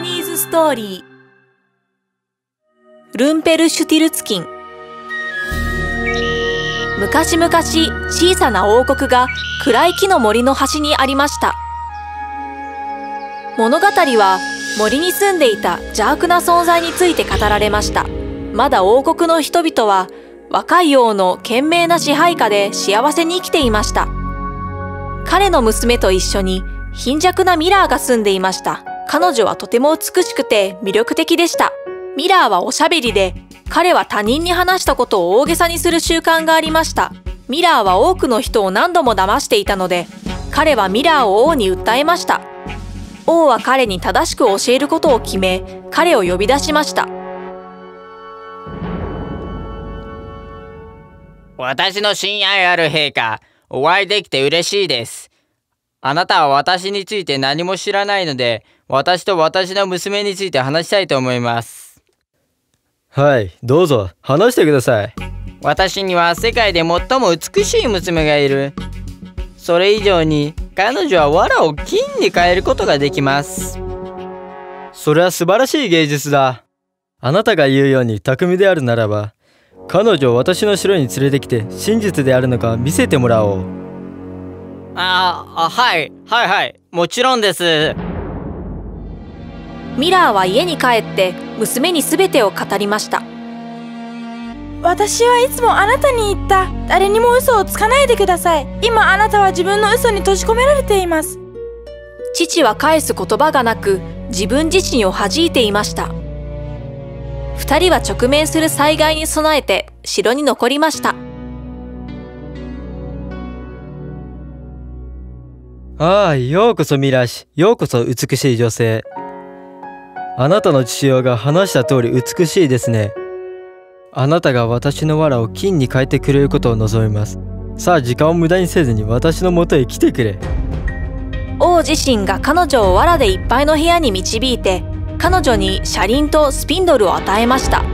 ニーズストーリー。ルンペルシュティルツキン。昔々小さな王国が暗い木の森の端にありました。物語は森に住んでいた邪悪な存在について語られました。まだ王国の人々は若い王の賢明な支配下で幸せに生きていました。彼の娘と一緒に貧弱なミラーが住んでいました。彼女はとても美しくて魅力的でした。ミラーはおしゃべりで彼は他人に話したことを大げさにする習慣がありました。ミラーは多くの人を何度も騙していたので彼はミラーを王に訴えました。王は彼に正しく教えることを決め彼を呼び出しました。私の親愛ある陛下、お会いできて嬉しいです。あなたは私について何も知らないので、私と私の娘について話したいと思います。はい、どうぞ、話してください。私には世界で最も美しい娘がいる。それ以上に、彼女は藁を金に変えることができます。それは素晴らしい芸術だ。あなたが言うように巧みであるならば、彼女を私の城に連れてきて真実であるのか見せてもらおうああはいはいはい。もちろんです。ミラーは家に帰って娘に全てを語りました。私はいつもあなたに言った。誰にも嘘をつかないでください。今あなたは自分の嘘に閉じ込められています。父は返す言葉がなく自分自身を弾いていました。二人は直面する災害に備えて城に残りました。ああ、ようこそミラシ、ようこそ美しい女性。あなたの父親が話した通り美しいですね。あなたが私の藁を金に変えてくれることを望みます。さあ時間を無駄にせずに私のもとへ来てくれ。王自身が彼女を藁でいっぱいの部屋に導いて彼女に車輪とスピンドルを与えました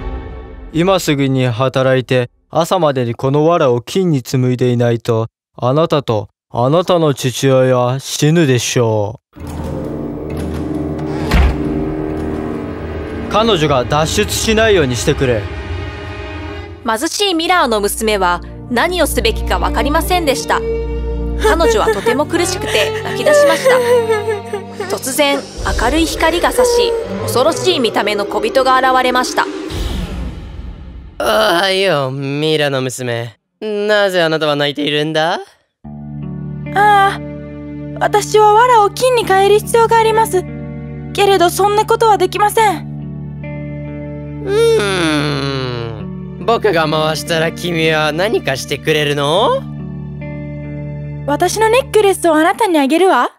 今すぐに働いて朝までにこの藁を金に紡いでいないとあなたとあなたの父親は死ぬでしょう。彼女が脱出しないようにしてくれ。貧しいミラーの娘は何をすべきか分かりませんでした。彼女はとても苦しくて泣き出しました。突然明るい光が差し恐ろしい見た目の小人が現れました。ああよミラの娘。なぜあなたは泣いているんだ？ああ私は藁を金に変える必要があります。けれどそんなことはできません。うーん。僕が回したら君は何かしてくれるの？私のネックレスをあなたにあげるわ。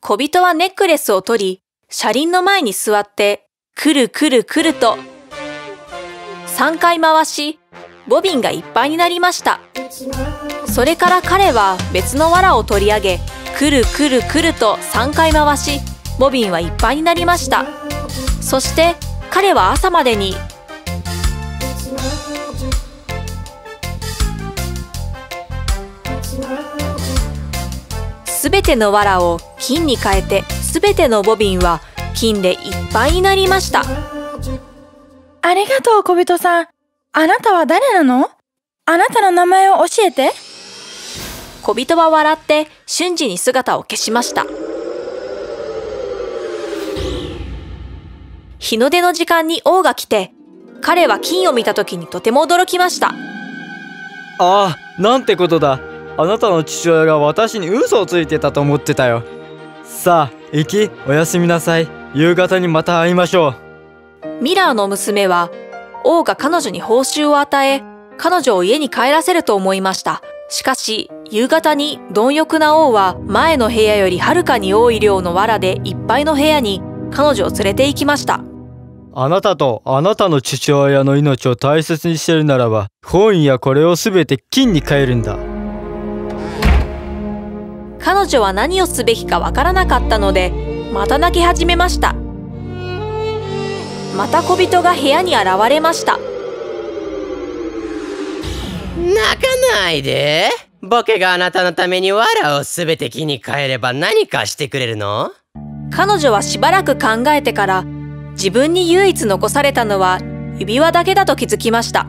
小人はネックレスを取り、車輪の前に座って、くるくるくると、3回回し、ボビンがいっぱいになりました。それから彼は別の藁を取り上げ、くるくるくると3回回し、ボビンはいっぱいになりました。そして彼は朝までにすべての藁を金に変えてすべてのボビンは金でいっぱいになりましたありがとう小人さんあなたは誰なの？あなたの名前を教えて。小人は笑って瞬時に姿を消しました。日の出の時間に王が来て彼は金を見た時にとても驚きました。ああなんてことだ。あなたの父親が私に嘘をついてたと思ってたよ。さあ行きおやすみなさい。夕方にまた会いましょう。ミラーの娘は王が彼女に報酬を与え彼女を家に帰らせると思いました。しかし夕方に貪欲な王は前の部屋よりはるかに多い量の藁でいっぱいの部屋に彼女を連れて行きました。あなたとあなたの父親の命を大切にしてるならば本やこれを全て金に変えるんだ。彼女は何をすべきかわからなかったのでまた泣き始めましたまた小人が部屋に現れました。泣かないで。僕があなたのために藁を全て木に変えれば何かしてくれるの？彼女はしばらく考えてから自分に唯一残されたのは指輪だけだと気づきました。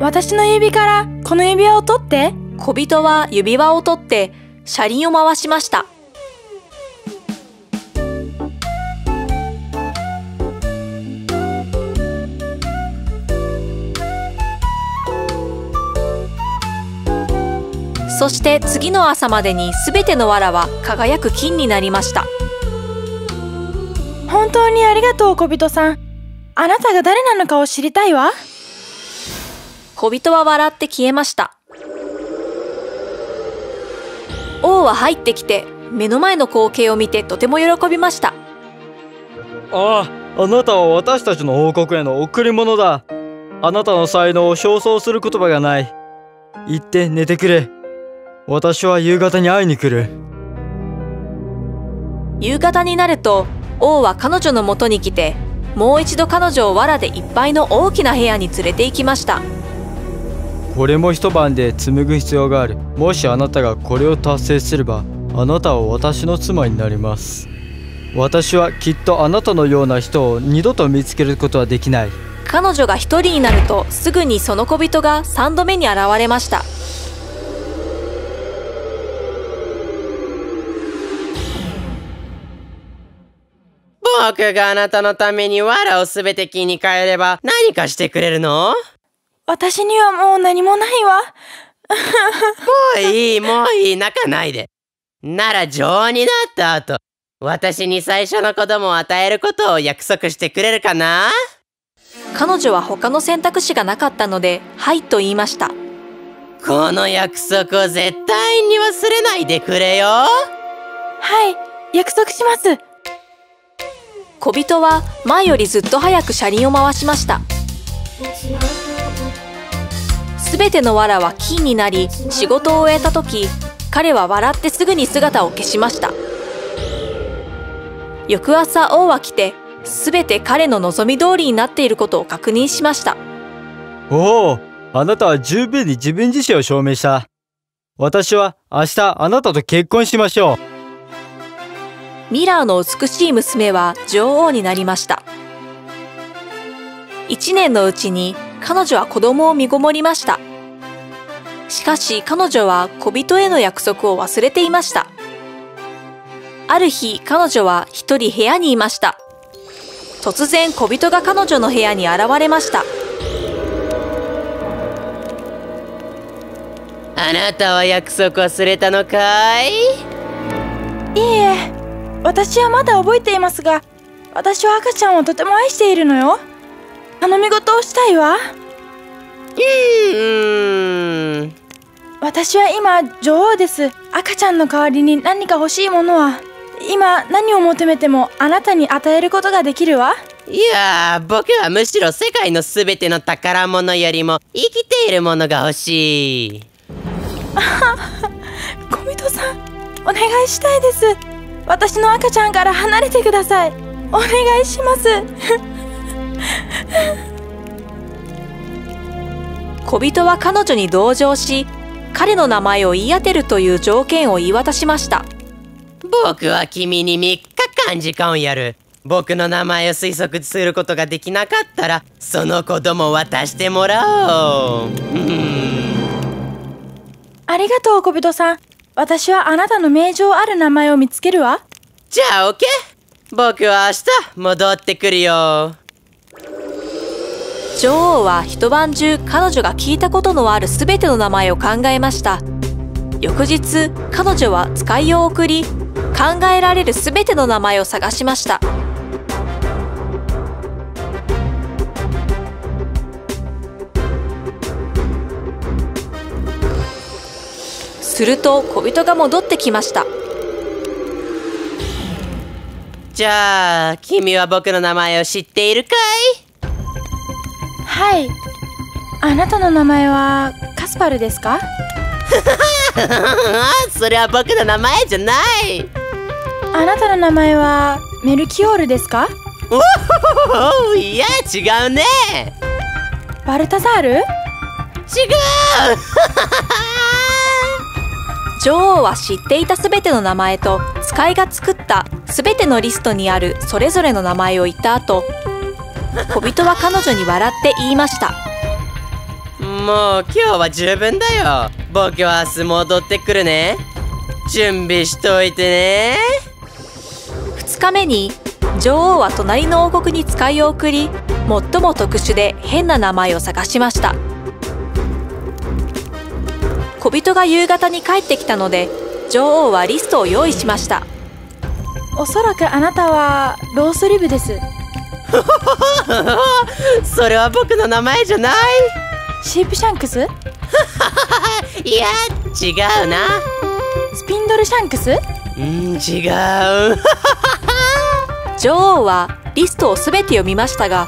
私の指からこの指輪を取って。小人は指輪を取って車輪を回しましたそして次の朝までに全ての藁は輝く金になりました。本当にありがとう小人さん。あなたが誰なのかを知りたいわ。小人は笑って消えました。王は入ってきて目の前の光景を見てとても喜びました。あああなたは私たちの王国への贈り物だ。あなたの才能を焦燥する言葉がない。行って寝てくれ私は夕方に会いに来る。夕方になると王は彼女のもとに来てもう一度彼女を藁でいっぱいの大きな部屋に連れて行きました。これも一晩で紡ぐ必要がある。もしあなたがこれを達成すればあなたは私の妻になります。私はきっとあなたのような人を二度と見つけることはできない。彼女が一人になるとすぐにその小人が三度目に現れました僕があなたのために藁をすべて木に変えれば何かしてくれるの？も私にはもう何もないわ。ういい、もういい、泣かないで。なら女王になった後、私に最初の子供を与えることを約束してくれるかな？彼女は他の選択肢がなかったので「はい」と言いました。この約束を絶対に忘れないでくれよ。はい約束します小人は前よりずっと早く車輪を回しました。すべての藁は金になり仕事を終えた時彼は笑ってすぐに姿を消しました。翌朝王は来てすべて彼の望み通りになっていることを確認しました。おおあなたは十分に自分自身を証明した。私は明日あなたと結婚しましょう。ミラーの美しい娘は女王になりました。1年のうちに彼女は子供を身ごもりました。しかし彼女は小人への約束を忘れていました。ある日彼女は一人部屋にいました。突然小人が彼女の部屋に現れました。あなたは約束忘れたのかい？いいえ私はまだ覚えていますが私は赤ちゃんをとても愛しているのよ。頼み事をしたいわ。うーん。私は今女王です。赤ちゃんの代わりに何か欲しいものは。今何を求めてもあなたに与えることができるわ。いや僕はむしろ世界のすべての宝物よりも生きているものが欲しい。小人さんお願いしたいです私の赤ちゃんから離れてください。お願いします。小人は彼女に同情し彼の名前を言い当てるという条件を言い渡しました。僕は君に3日間時間をやる。僕の名前を推測することができなかったらその子供を渡してもらおう。ありがとう小人さん私はあなたの名城ある名前を見つけるわ。じゃあ OK 僕は明日戻ってくるよ。女王は一晩中彼女が聞いたことのある全ての名前を考えました。翌日彼女は使いを送り考えられる全ての名前を探しましたすると小人が戻ってきました。じゃあ君は僕の名前を知っているかい？はい。あなたの名前はカスパルですか？それは僕の名前じゃない。あなたの名前はメルキオールですか？おおいや違うね。バルタザール？違う 女王は知っていた全ての名前と使いが作ったすべてのリストにあるそれぞれの名前を言った後小人は彼女に笑って言いました。もう今日は十分だよ。僕は明日戻ってくるね。準備しといてね。2日目に女王は隣の王国に使いを送り最も特殊で変な名前を探しました小人が夕方に帰ってきたので女王はリストを用意しました。おそらくあなたはロースリブです。それは僕の名前じゃない。シープシャンクス？いや違うな。スピンドルシャンクス？うん違う。女王はリストをすべて読みましたが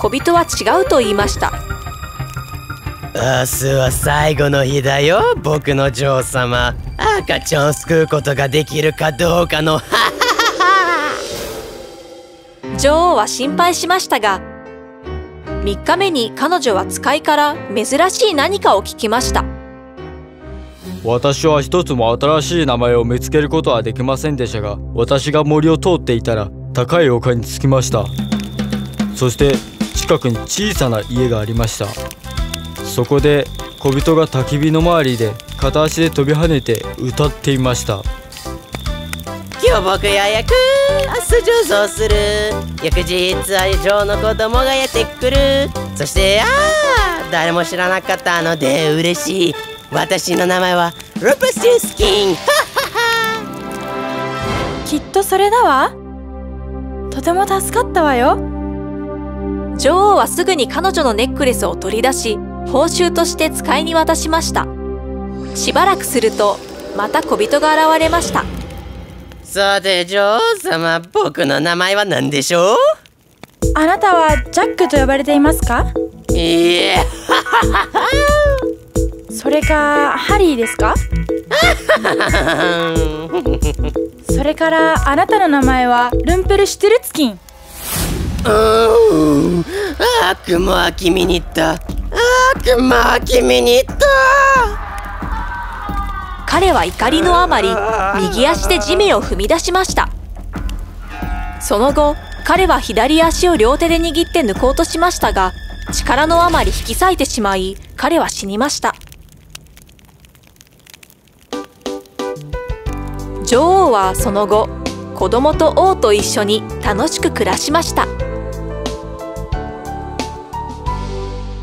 小人は違うと言いました明日は最後の日だよ僕の女王様。赤ちゃんを救うことができるかどうかの。女王は心配しましたが3日目に彼女は使いから珍しい何かを聞きました。私は一つも新しい名前を見つけることはできませんでしたが私が森を通っていたら高い丘に着きました。そして近くに小さな家がありましたそこで小人が焚き火の周りで片足で飛び跳ねて歌っていました。今日僕ややく明日上層する。翌日愛情の子供がやってくる。そしてああ誰も知らなかったので嬉しい。私の名前はルプススキン。きっとそれだわ。とても助かったわよ。女王はすぐに彼女のネックレスを取り出し報酬として使いに渡しました。しばらくするとまた小人が現れました。さて女王様僕の名前は何でしょう？あなたはジャックと呼ばれていますか？いえ。それかハリーですか？それからあなたの名前はルンペルシュテルツキン。うーん悪魔は君に言った悪魔君に言った。彼は怒りのあまり右足で地面を踏み出しました。その後彼は左足を両手で握って抜こうとしましたが力のあまり引き裂いてしまい彼は死にました。女王はその後子供と王と一緒に楽しく暮らしました。